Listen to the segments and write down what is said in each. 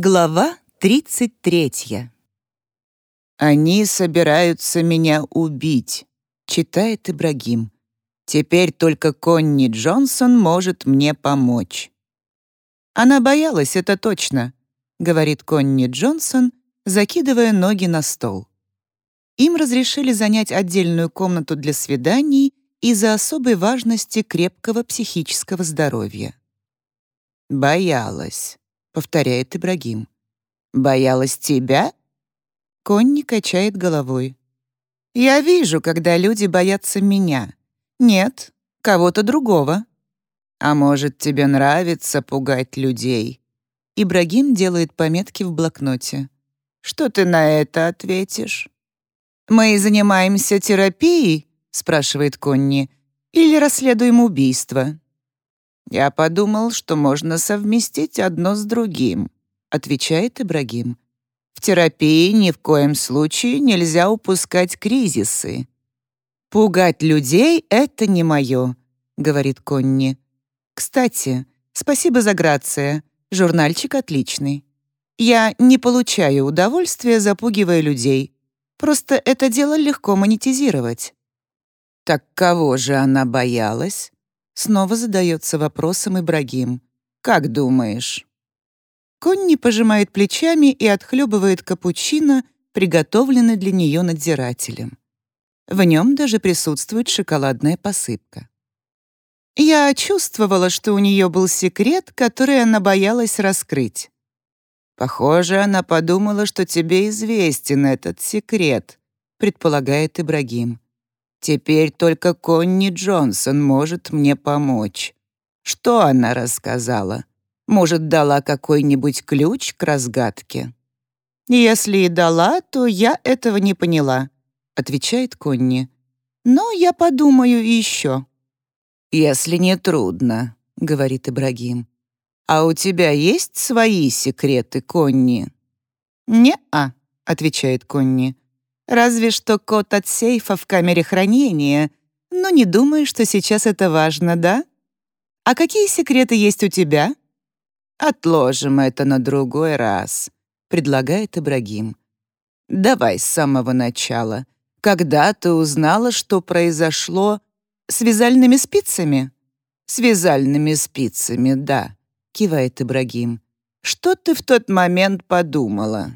Глава 33. «Они собираются меня убить», — читает Ибрагим. «Теперь только Конни Джонсон может мне помочь». «Она боялась, это точно», — говорит Конни Джонсон, закидывая ноги на стол. Им разрешили занять отдельную комнату для свиданий из-за особой важности крепкого психического здоровья. «Боялась», — повторяет Ибрагим. «Боялась тебя?» Конни качает головой. «Я вижу, когда люди боятся меня. Нет, кого-то другого. А может, тебе нравится пугать людей?» Ибрагим делает пометки в блокноте. «Что ты на это ответишь?» «Мы занимаемся терапией?» — спрашивает Конни. «Или расследуем убийство?» «Я подумал, что можно совместить одно с другим», — отвечает Ибрагим. «В терапии ни в коем случае нельзя упускать кризисы». «Пугать людей — это не мое», — говорит Конни. «Кстати, спасибо за грация. Журнальчик отличный. Я не получаю удовольствия, запугивая людей. Просто это дело легко монетизировать». «Так кого же она боялась?» Снова задается вопросом Ибрагим. «Как думаешь?» Конни пожимает плечами и отхлебывает капучино, приготовленный для нее надзирателем. В нем даже присутствует шоколадная посыпка. Я чувствовала, что у нее был секрет, который она боялась раскрыть. «Похоже, она подумала, что тебе известен этот секрет», предполагает Ибрагим. Теперь только Конни Джонсон может мне помочь. Что она рассказала? Может, дала какой-нибудь ключ к разгадке? Если и дала, то я этого не поняла, отвечает Конни. Но я подумаю еще. Если не трудно, говорит Ибрагим. А у тебя есть свои секреты, Конни? Не-а, отвечает Конни. Разве что код от сейфа в камере хранения. Но не думаю, что сейчас это важно, да? А какие секреты есть у тебя? Отложим это на другой раз, предлагает Ибрагим. Давай с самого начала. Когда ты узнала, что произошло с вязальными спицами? С вязальными спицами, да, кивает Ибрагим. Что ты в тот момент подумала?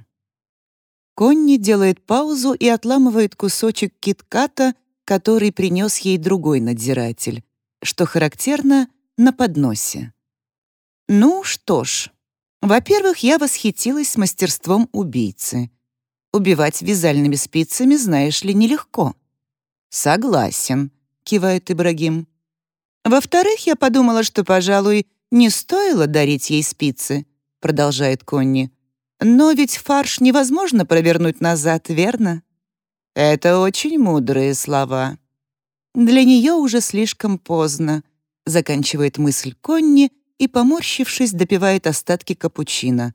Конни делает паузу и отламывает кусочек китката, который принес ей другой надзиратель, что характерно на подносе. Ну что ж, во-первых, я восхитилась мастерством убийцы. Убивать вязальными спицами, знаешь ли, нелегко. Согласен, кивает Ибрагим. Во-вторых, я подумала, что, пожалуй, не стоило дарить ей спицы, продолжает Конни. Но ведь фарш невозможно провернуть назад, верно? Это очень мудрые слова. Для нее уже слишком поздно, заканчивает мысль Конни и, поморщившись, допивает остатки капучино.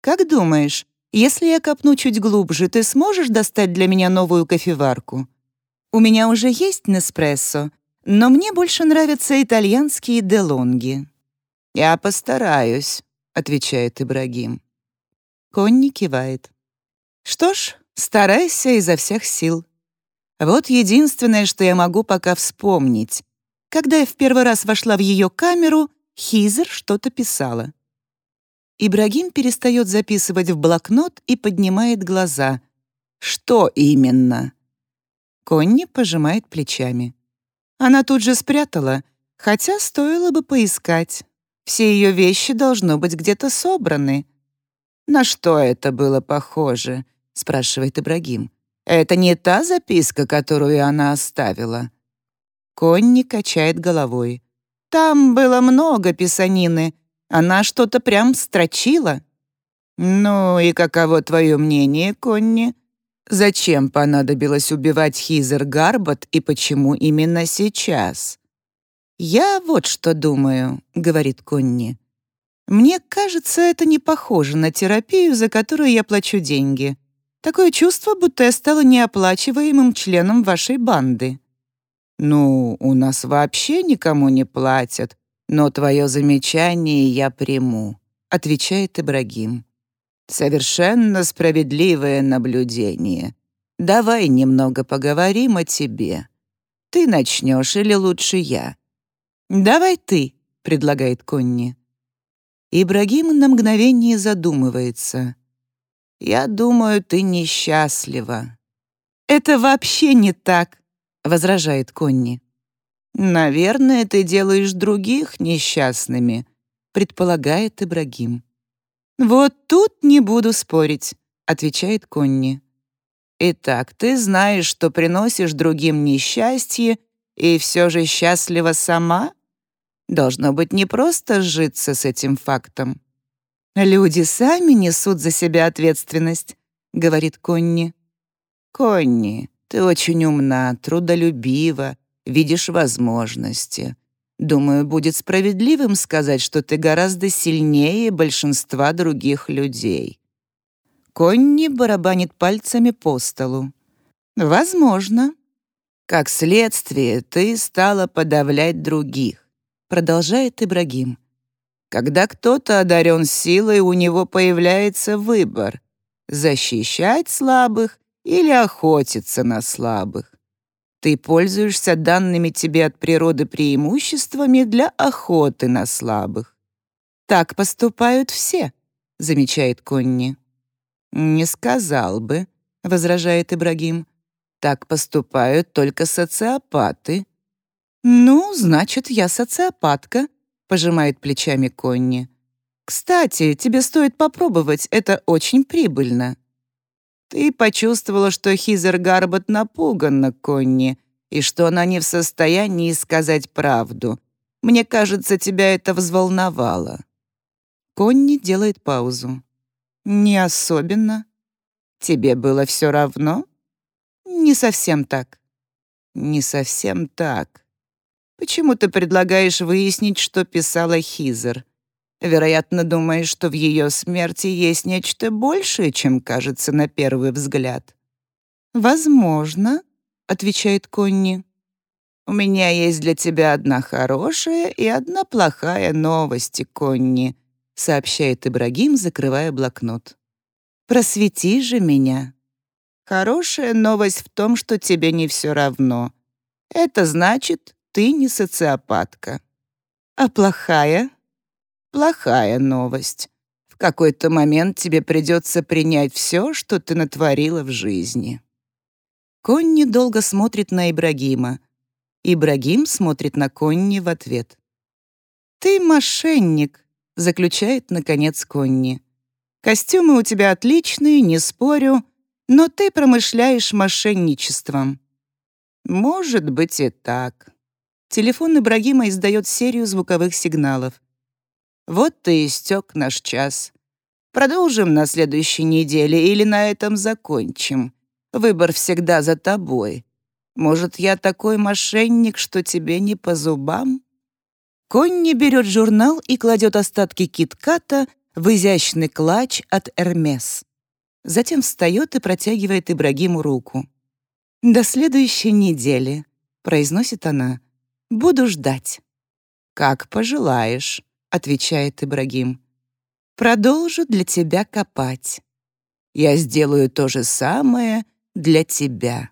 Как думаешь, если я копну чуть глубже, ты сможешь достать для меня новую кофеварку? У меня уже есть Неспрессо, но мне больше нравятся итальянские делонги. Я постараюсь, отвечает Ибрагим. Конни кивает. «Что ж, старайся изо всех сил. Вот единственное, что я могу пока вспомнить. Когда я в первый раз вошла в ее камеру, Хизер что-то писала. Ибрагим перестает записывать в блокнот и поднимает глаза. «Что именно?» Конни пожимает плечами. Она тут же спрятала, хотя стоило бы поискать. Все ее вещи должно быть где-то собраны. «На что это было похоже?» — спрашивает Ибрагим. «Это не та записка, которую она оставила?» Конни качает головой. «Там было много писанины. Она что-то прям строчила». «Ну и каково твое мнение, Конни? Зачем понадобилось убивать Хизер Гарбот и почему именно сейчас?» «Я вот что думаю», — говорит Конни. Мне кажется, это не похоже на терапию, за которую я плачу деньги. Такое чувство, будто я стала неоплачиваемым членом вашей банды. Ну, у нас вообще никому не платят, но твое замечание я приму, отвечает Ибрагим. Совершенно справедливое наблюдение. Давай немного поговорим о тебе. Ты начнешь или лучше я? Давай ты, предлагает Конни. Ибрагим на мгновение задумывается. «Я думаю, ты несчастлива». «Это вообще не так», — возражает Конни. «Наверное, ты делаешь других несчастными», — предполагает Ибрагим. «Вот тут не буду спорить», — отвечает Конни. «Итак, ты знаешь, что приносишь другим несчастье и все же счастлива сама? Должно быть непросто сжиться с этим фактом». «Люди сами несут за себя ответственность», — говорит Конни. «Конни, ты очень умна, трудолюбива, видишь возможности. Думаю, будет справедливым сказать, что ты гораздо сильнее большинства других людей». Конни барабанит пальцами по столу. «Возможно. Как следствие, ты стала подавлять других», — продолжает Ибрагим. «Когда кто-то одарен силой, у него появляется выбор — защищать слабых или охотиться на слабых. Ты пользуешься данными тебе от природы преимуществами для охоты на слабых. Так поступают все, замечает Конни. Не сказал бы, возражает Ибрагим. Так поступают только социопаты. Ну, значит, я социопатка, пожимает плечами Конни. Кстати, тебе стоит попробовать, это очень прибыльно. Ты почувствовала, что Хизер Гарбот напугана Конни, и что она не в состоянии сказать правду. Мне кажется, тебя это взволновало». Конни делает паузу. «Не особенно. Тебе было все равно?» «Не совсем так». «Не совсем так. Почему ты предлагаешь выяснить, что писала Хизер?» Вероятно, думаешь, что в ее смерти есть нечто большее, чем кажется на первый взгляд. «Возможно», — отвечает Конни. «У меня есть для тебя одна хорошая и одна плохая новость, Конни», — сообщает Ибрагим, закрывая блокнот. «Просвети же меня». «Хорошая новость в том, что тебе не все равно. Это значит, ты не социопатка». «А плохая?» Плохая новость. В какой-то момент тебе придется принять все, что ты натворила в жизни. Конни долго смотрит на Ибрагима. Ибрагим смотрит на Конни в ответ. «Ты мошенник», — заключает, наконец, Конни. «Костюмы у тебя отличные, не спорю, но ты промышляешь мошенничеством». «Может быть и так». Телефон Ибрагима издает серию звуковых сигналов. Вот и истек наш час. Продолжим на следующей неделе или на этом закончим. Выбор всегда за тобой. Может, я такой мошенник, что тебе не по зубам?» Конни берет журнал и кладет остатки китката в изящный клатч от «Эрмес». Затем встает и протягивает Ибрагиму руку. «До следующей недели», — произносит она. «Буду ждать». «Как пожелаешь», отвечает Ибрагим. Продолжу для тебя копать. Я сделаю то же самое для тебя.